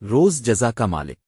روز جزا کا مالک۔